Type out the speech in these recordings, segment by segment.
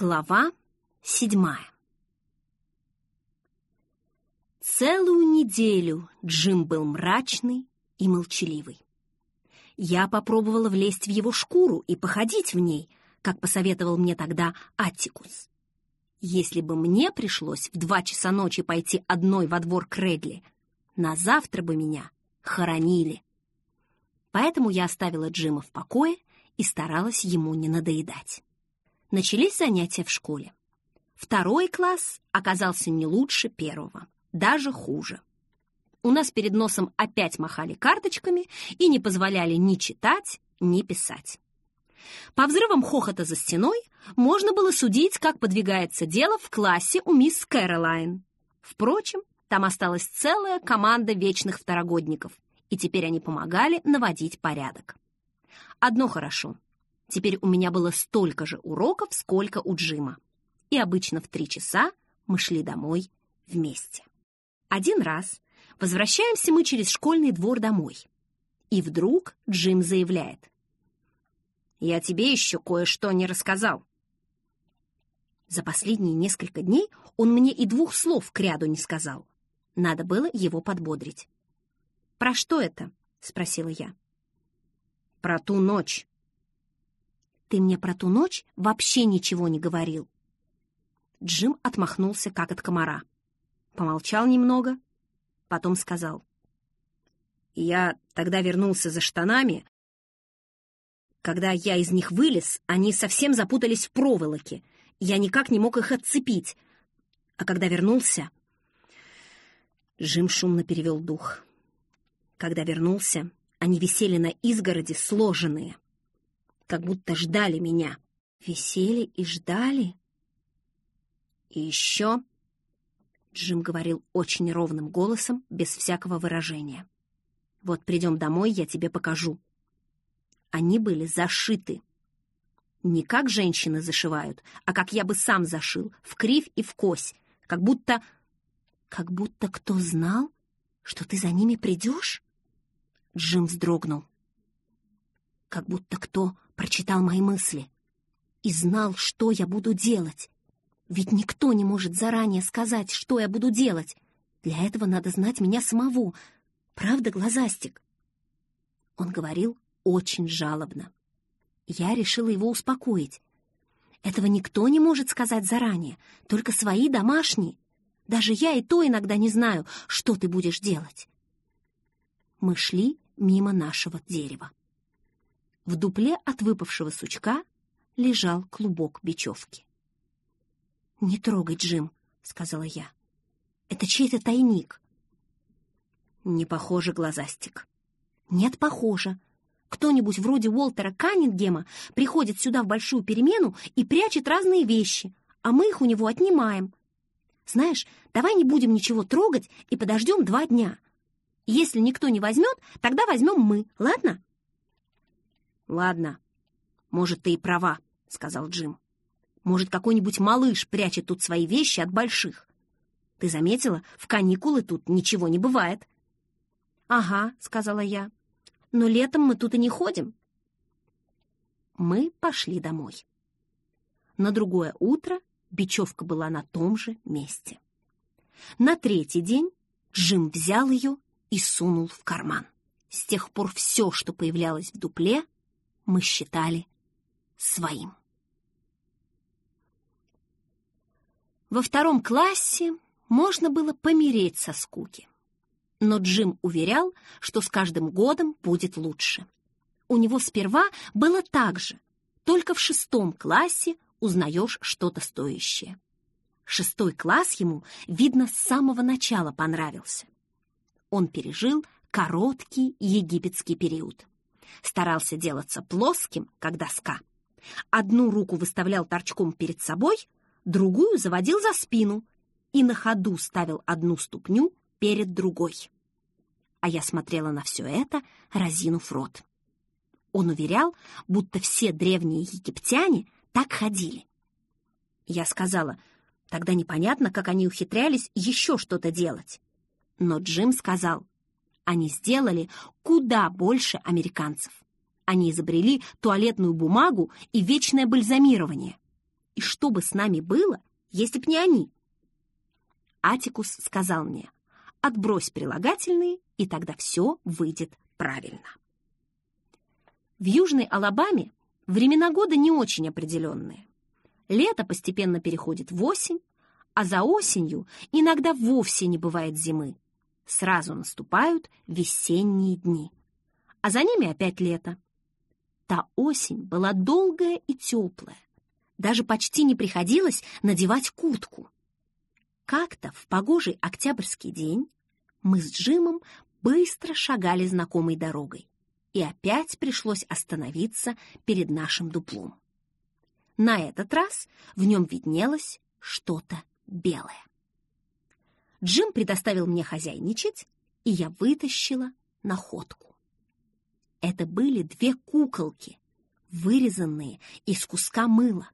Глава седьмая Целую неделю Джим был мрачный и молчаливый. Я попробовала влезть в его шкуру и походить в ней, как посоветовал мне тогда Аттикус. Если бы мне пришлось в два часа ночи пойти одной во двор Крегли, на завтра бы меня хоронили. Поэтому я оставила Джима в покое и старалась ему не надоедать. Начались занятия в школе. Второй класс оказался не лучше первого, даже хуже. У нас перед носом опять махали карточками и не позволяли ни читать, ни писать. По взрывам хохота за стеной можно было судить, как подвигается дело в классе у мисс Кэролайн. Впрочем, там осталась целая команда вечных второгодников, и теперь они помогали наводить порядок. Одно хорошо. Теперь у меня было столько же уроков, сколько у Джима. И обычно в три часа мы шли домой вместе. Один раз возвращаемся мы через школьный двор домой. И вдруг Джим заявляет. «Я тебе еще кое-что не рассказал». За последние несколько дней он мне и двух слов к ряду не сказал. Надо было его подбодрить. «Про что это?» — спросила я. «Про ту ночь». «Ты мне про ту ночь вообще ничего не говорил». Джим отмахнулся, как от комара. Помолчал немного, потом сказал. «Я тогда вернулся за штанами. Когда я из них вылез, они совсем запутались в проволоке. Я никак не мог их отцепить. А когда вернулся, Жим шумно перевел дух. Когда вернулся, они висели на изгороде сложенные, как будто ждали меня. Висели и ждали? И еще... Джим говорил очень ровным голосом, без всякого выражения. «Вот придем домой, я тебе покажу». Они были зашиты. Не как женщины зашивают, а как я бы сам зашил, в кривь и в кось, как будто как будто кто знал, что ты за ними придешь? Джим вздрогнул. Как будто кто прочитал мои мысли и знал, что я буду делать. Ведь никто не может заранее сказать, что я буду делать. Для этого надо знать меня самого. Правда, глазастик?» Он говорил очень жалобно. Я решила его успокоить. Этого никто не может сказать заранее, только свои домашние. Даже я и то иногда не знаю, что ты будешь делать. Мы шли мимо нашего дерева. В дупле от выпавшего сучка лежал клубок бечевки. «Не трогай, Джим», — сказала я. «Это чей-то тайник». «Не похоже, глазастик». «Нет, похоже. Кто-нибудь вроде Уолтера Каннингема приходит сюда в большую перемену и прячет разные вещи, а мы их у него отнимаем. Знаешь, давай не будем ничего трогать и подождем два дня. Если никто не возьмет, тогда возьмем мы, ладно?» «Ладно. Может, ты и права», — сказал Джим. «Может, какой-нибудь малыш прячет тут свои вещи от больших. Ты заметила, в каникулы тут ничего не бывает». «Ага», — сказала я. «Но летом мы тут и не ходим». Мы пошли домой. На другое утро бечевка была на том же месте. На третий день Джим взял ее и сунул в карман. С тех пор все, что появлялось в дупле, мы считали своим. Во втором классе можно было помереть со скуки. Но Джим уверял, что с каждым годом будет лучше. У него сперва было так же, только в шестом классе узнаешь что-то стоящее. Шестой класс ему, видно, с самого начала понравился. Он пережил короткий египетский период. Старался делаться плоским, как доска. Одну руку выставлял торчком перед собой, другую заводил за спину и на ходу ставил одну ступню перед другой. А я смотрела на все это, разинув рот. Он уверял, будто все древние египтяне так ходили. Я сказала, тогда непонятно, как они ухитрялись еще что-то делать. Но Джим сказал, они сделали куда больше американцев. Они изобрели туалетную бумагу и вечное бальзамирование. и что бы с нами было, если б не они? Атикус сказал мне, отбрось прилагательные, и тогда все выйдет правильно. В Южной Алабаме времена года не очень определенные. Лето постепенно переходит в осень, а за осенью иногда вовсе не бывает зимы. Сразу наступают весенние дни, а за ними опять лето. Та осень была долгая и теплая. Даже почти не приходилось надевать куртку. Как-то в погожий октябрьский день мы с Джимом быстро шагали знакомой дорогой, и опять пришлось остановиться перед нашим дуплом. На этот раз в нем виднелось что-то белое. Джим предоставил мне хозяйничать, и я вытащила находку. Это были две куколки, вырезанные из куска мыла.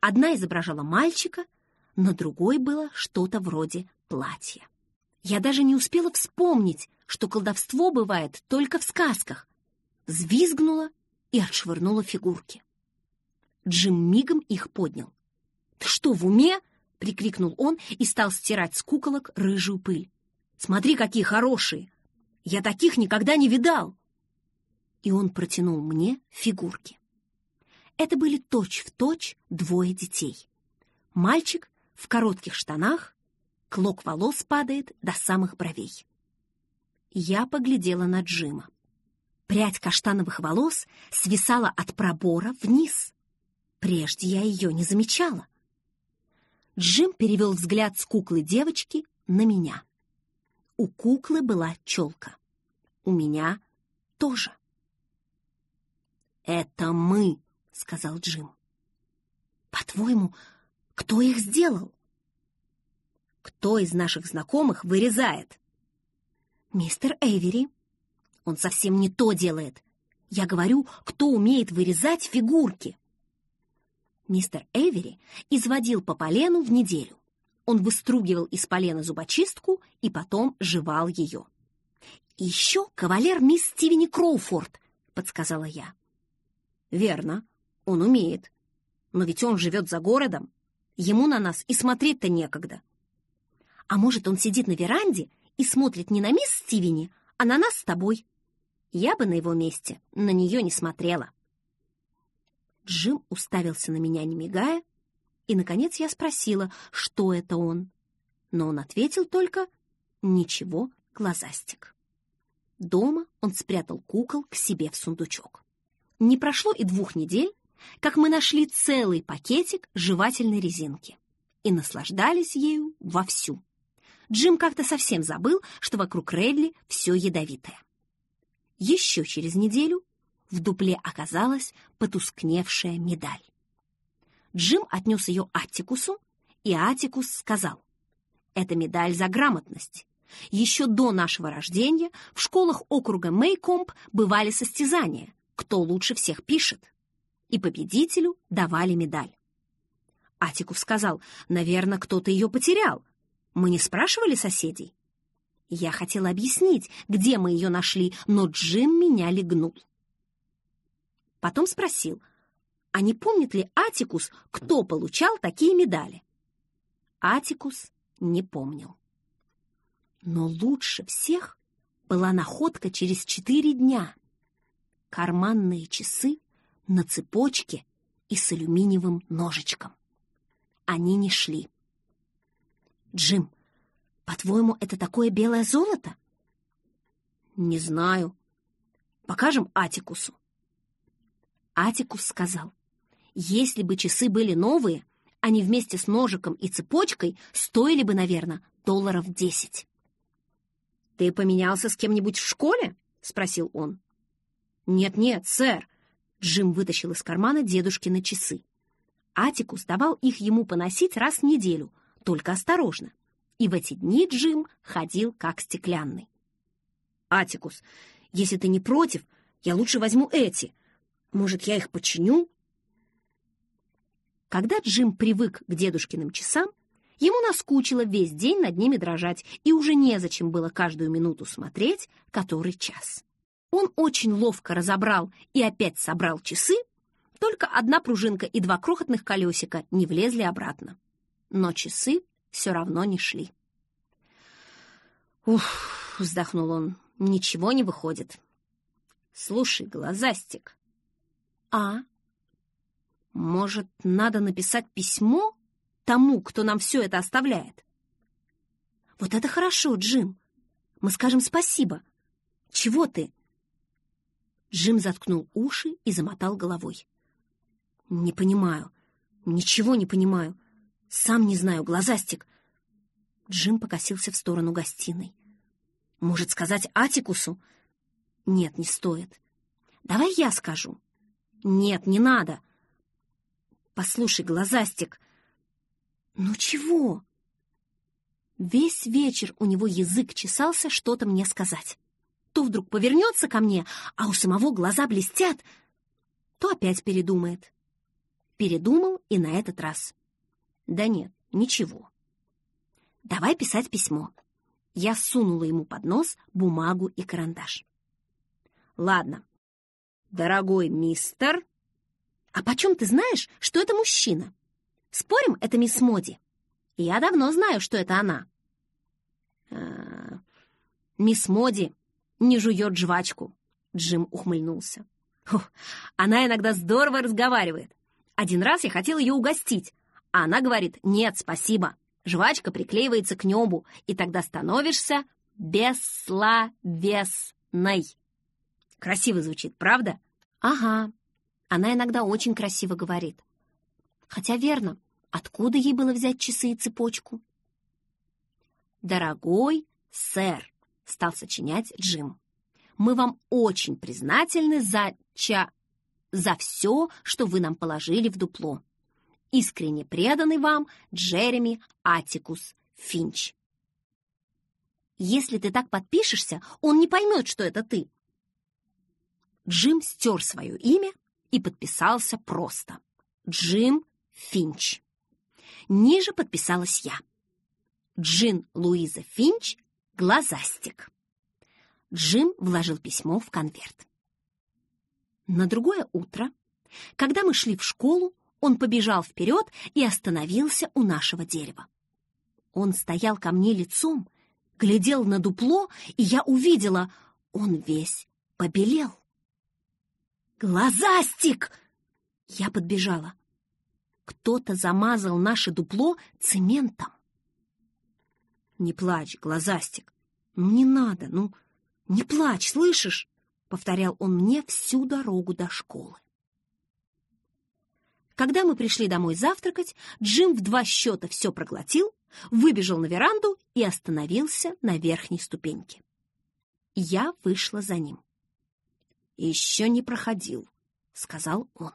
Одна изображала мальчика, на другой было что-то вроде платья. Я даже не успела вспомнить, что колдовство бывает только в сказках. Взвизгнула и отшвырнула фигурки. Джим мигом их поднял. «Ты что, в уме?» — прикрикнул он и стал стирать с куколок рыжую пыль. «Смотри, какие хорошие! Я таких никогда не видал!» И он протянул мне фигурки. Это были точь-в-точь точь двое детей. Мальчик в коротких штанах, клок волос падает до самых бровей. Я поглядела на Джима. Прядь каштановых волос свисала от пробора вниз. Прежде я ее не замечала. Джим перевел взгляд с куклы девочки на меня. У куклы была челка. У меня тоже. «Это мы», — сказал Джим. «По-твоему, кто их сделал?» «Кто из наших знакомых вырезает?» «Мистер Эйвери. Он совсем не то делает. Я говорю, кто умеет вырезать фигурки». Мистер Эйвери изводил по полену в неделю. Он выстругивал из полена зубочистку и потом жевал ее. еще кавалер мисс Стивени Кроуфорд», — подсказала я. «Верно, он умеет. Но ведь он живет за городом. Ему на нас и смотреть-то некогда. А может, он сидит на веранде и смотрит не на мисс Стивени, а на нас с тобой? Я бы на его месте на нее не смотрела». Джим уставился на меня, не мигая, и, наконец, я спросила, что это он. Но он ответил только «Ничего, глазастик». Дома он спрятал кукол к себе в сундучок. Не прошло и двух недель, как мы нашли целый пакетик жевательной резинки и наслаждались ею вовсю. Джим как-то совсем забыл, что вокруг Редли все ядовитое. Еще через неделю в дупле оказалась потускневшая медаль. Джим отнес ее Аттикусу, и Аттикус сказал, «Это медаль за грамотность. Еще до нашего рождения в школах округа Мейкомб бывали состязания, кто лучше всех пишет. И победителю давали медаль. Атикус сказал, наверное, кто-то ее потерял. Мы не спрашивали соседей? Я хотела объяснить, где мы ее нашли, но Джим меня легнул. Потом спросил, а не помнит ли Атикус, кто получал такие медали? Атикус не помнил. Но лучше всех была находка через четыре дня карманные часы на цепочке и с алюминиевым ножичком. Они не шли. «Джим, по-твоему, это такое белое золото?» «Не знаю. Покажем Атикусу». Атикус сказал, «Если бы часы были новые, они вместе с ножиком и цепочкой стоили бы, наверное, долларов десять». «Ты поменялся с кем-нибудь в школе?» — спросил он. «Нет-нет, сэр!» Джим вытащил из кармана дедушкины часы. Атикус давал их ему поносить раз в неделю, только осторожно. И в эти дни Джим ходил как стеклянный. «Атикус, если ты не против, я лучше возьму эти. Может, я их починю?» Когда Джим привык к дедушкиным часам, ему наскучило весь день над ними дрожать, и уже незачем было каждую минуту смотреть, который час. Он очень ловко разобрал и опять собрал часы, Только одна пружинка и два крохотных колесика не влезли обратно. Но часы все равно не шли. «Ух!» — вздохнул он. «Ничего не выходит». «Слушай, глазастик». «А? Может, надо написать письмо тому, кто нам все это оставляет?» «Вот это хорошо, Джим. Мы скажем спасибо. Чего ты?» Джим заткнул уши и замотал головой. «Не понимаю. Ничего не понимаю. Сам не знаю, глазастик». Джим покосился в сторону гостиной. «Может, сказать Атикусу?» «Нет, не стоит. Давай я скажу». «Нет, не надо». «Послушай, глазастик». «Ну чего?» Весь вечер у него язык чесался что-то мне сказать. То вдруг повернется ко мне, а у самого глаза блестят, то опять передумает. Передумал и на этот раз. Да нет, ничего. Давай писать письмо. Я сунула ему под нос бумагу и карандаш. Ладно. Дорогой мистер... А почем ты знаешь, что это мужчина? Спорим, это мисс Моди? Я давно знаю, что это она. А, мисс Моди не жует жвачку. Джим ухмыльнулся. она иногда здорово разговаривает. Один раз я хотел ее угостить, а она говорит «нет, спасибо». Жвачка приклеивается к небу, и тогда становишься бессловесной. Красиво звучит, правда? Ага. Она иногда очень красиво говорит. Хотя верно, откуда ей было взять часы и цепочку? «Дорогой сэр», — стал сочинять Джим, «мы вам очень признательны за ча... за все, что вы нам положили в дупло. Искренне преданный вам Джереми Атикус Финч». «Если ты так подпишешься, он не поймет, что это ты». Джим стер свое имя и подписался просто. Джим Финч. Ниже подписалась я. Джин Луиза Финч «Глазастик». Джим вложил письмо в конверт. На другое утро, когда мы шли в школу, он побежал вперед и остановился у нашего дерева. Он стоял ко мне лицом, глядел на дупло, и я увидела, он весь побелел. «Глазастик!» Я подбежала. Кто-то замазал наше дупло цементом. «Не плачь, глазастик! Ну, не надо, ну, не плачь, слышишь?» — повторял он мне всю дорогу до школы. Когда мы пришли домой завтракать, Джим в два счета все проглотил, выбежал на веранду и остановился на верхней ступеньке. Я вышла за ним. «Еще не проходил», — сказал он.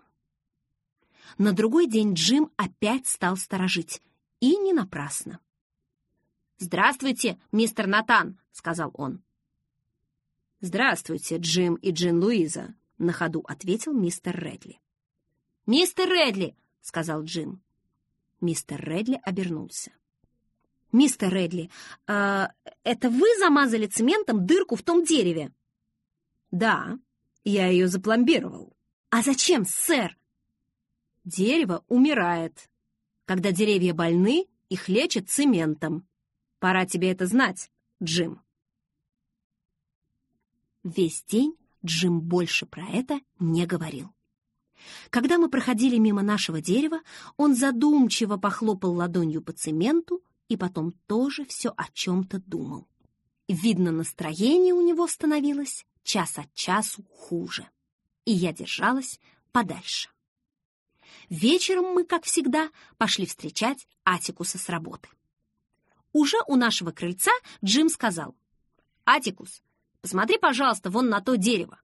На другой день Джим опять стал сторожить, и не напрасно. «Здравствуйте, мистер Натан», — сказал он. «Здравствуйте, Джим и Джин Луиза», — на ходу ответил мистер Редли. «Мистер Редли!» — сказал Джим. Мистер Редли обернулся. «Мистер Редли, э, это вы замазали цементом дырку в том дереве?» «Да, я ее запломбировал». «А зачем, сэр?» «Дерево умирает. Когда деревья больны, их лечат цементом. Пора тебе это знать, Джим. Весь день Джим больше про это не говорил. Когда мы проходили мимо нашего дерева, он задумчиво похлопал ладонью по цементу и потом тоже все о чем-то думал. Видно, настроение у него становилось час от часу хуже, и я держалась подальше. Вечером мы, как всегда, пошли встречать Атикуса с работы. Уже у нашего крыльца Джим сказал. «Атикус, посмотри, пожалуйста, вон на то дерево.